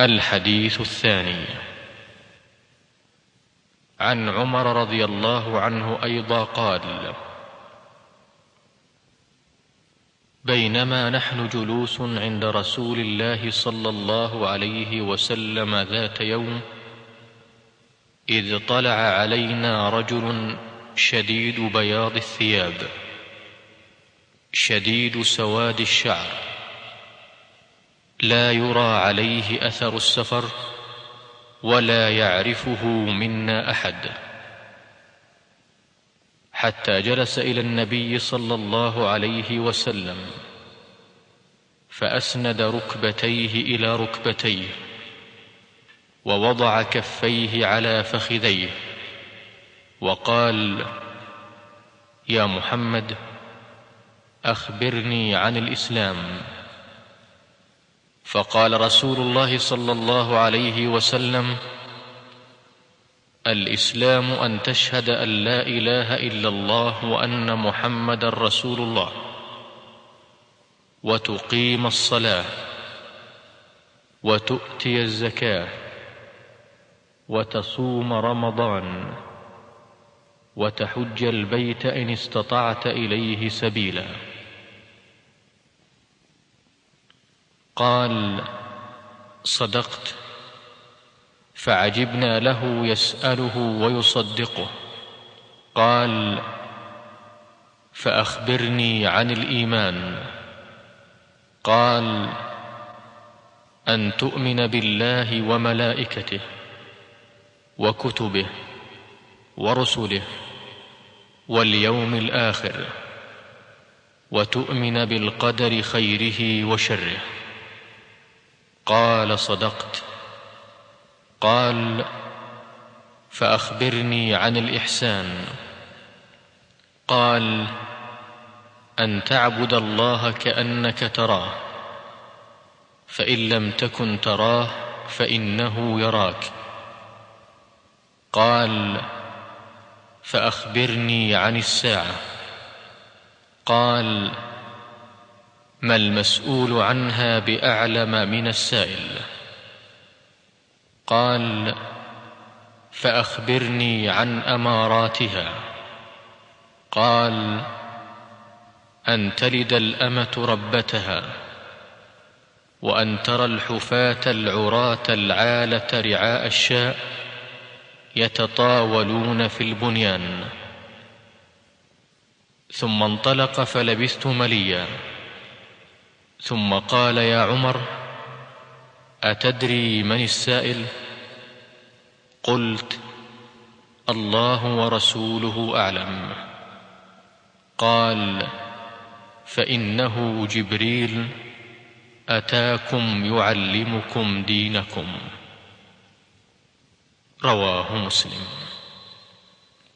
الحديث الثاني. عن عمر رضي الله عنه أيضا قال بينما نحن جلوس عند رسول الله صلى الله عليه وسلم ذات يوم إذ طلع علينا رجل شديد بياض الثياب شديد سواد الشعر. لا يرى عليه أثر السفر ولا يعرفه منا أحد. حتى جلس إلى النبي صلى الله عليه وسلم فأسند ركبتيه إلى ركبتيه ووضع كفيه على فخذيه وقال يا محمد أخبرني عن الإسلام. فقال رسول الله صلى الله عليه وسلم الإسلام أن تشهد أن لا إله إلا الله وأن محمدا رسول الله وتقيم الصلاة وتؤتي الزكاة وتصوم رمضان وتحج البيت إن استطعت إليه سبيلا. قال صدقت. فعجبنا له يسأله ويصدقه. قال فأخبرني عن الإيمان. قال أن تؤمن بالله وملائكته وكتبه ورسله واليوم الآخر وتؤمن بالقدر خيره وشره. قال صدقت. قال فأخبرني عن الإحسان. قال أن تعبد الله كأنك تراه فإن لم تكن تراه فإنه يراك. قال فأخبرني عن الساعة. قال ما المسؤول عنها بأعلم من السائل؟ قال فأخبرني عن أماراتها. قال أن تلد الأمة ربتها وأن ترى الحفاة العراة العالة رعاء الشاء يتطاولون في البنيان. ثم انطلق فلبثت مليا. ثم قال يا عمر أتدري من السائل؟ قلت الله ورسوله أعلم. قال فإنه جبريل أتاكم يعلمكم دينكم. رواه مسلم.